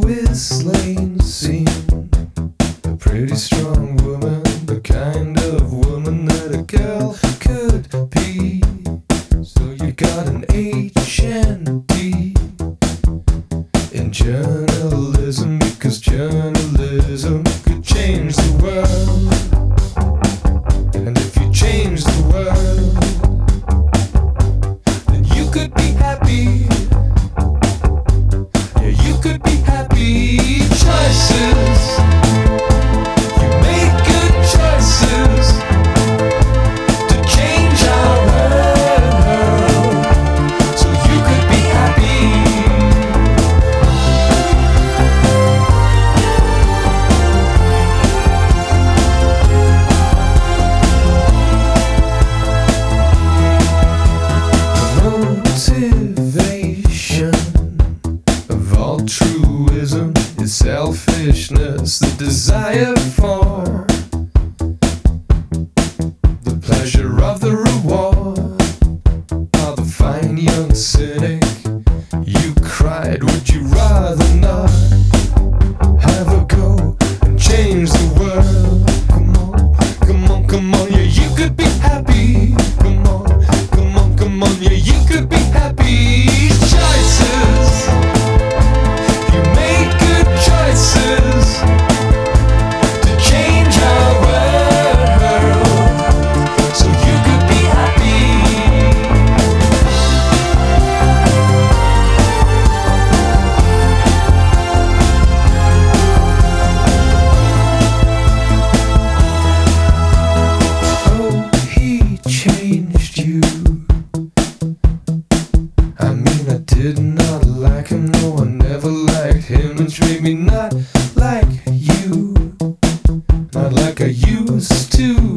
Lane seemed a pretty strong woman, the kind of woman that a girl could be. So you got an HND in journalism altruism is selfishness, the desire for the pleasure of the reward. Ah, the fine young cynic, you cried, would you rather not have a go and change the world? Come on, come on, come on, yeah, you could be made me not like you, not like I used to.